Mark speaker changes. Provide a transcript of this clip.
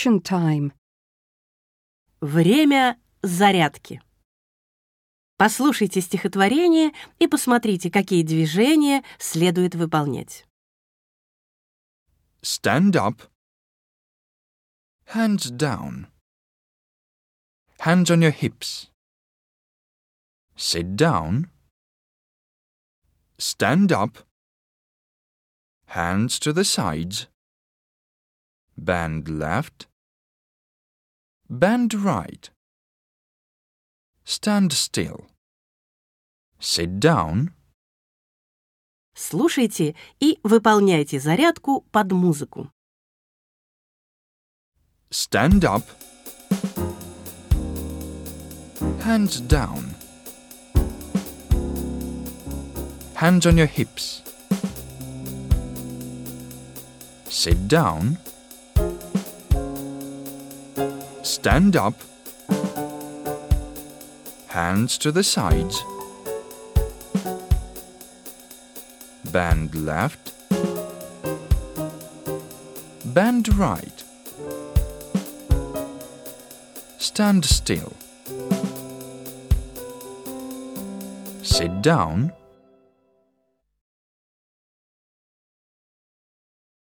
Speaker 1: action time.
Speaker 2: Время зарядки. Послушайте стихотворение и посмотрите, какие движения следует выполнять.
Speaker 3: Stand up. Hands down. Hands on your hips. Sit down. Stand up. Hands to the sides. Bend left. Bend right. Stand still. Sit down.
Speaker 2: Слушайте и выполняйте зарядку под музыку.
Speaker 3: Stand up. Hands down. Hands on your hips. Sit down. Stand up. Hands to the sides. Bend left. Bend right. Stand still. Sit down.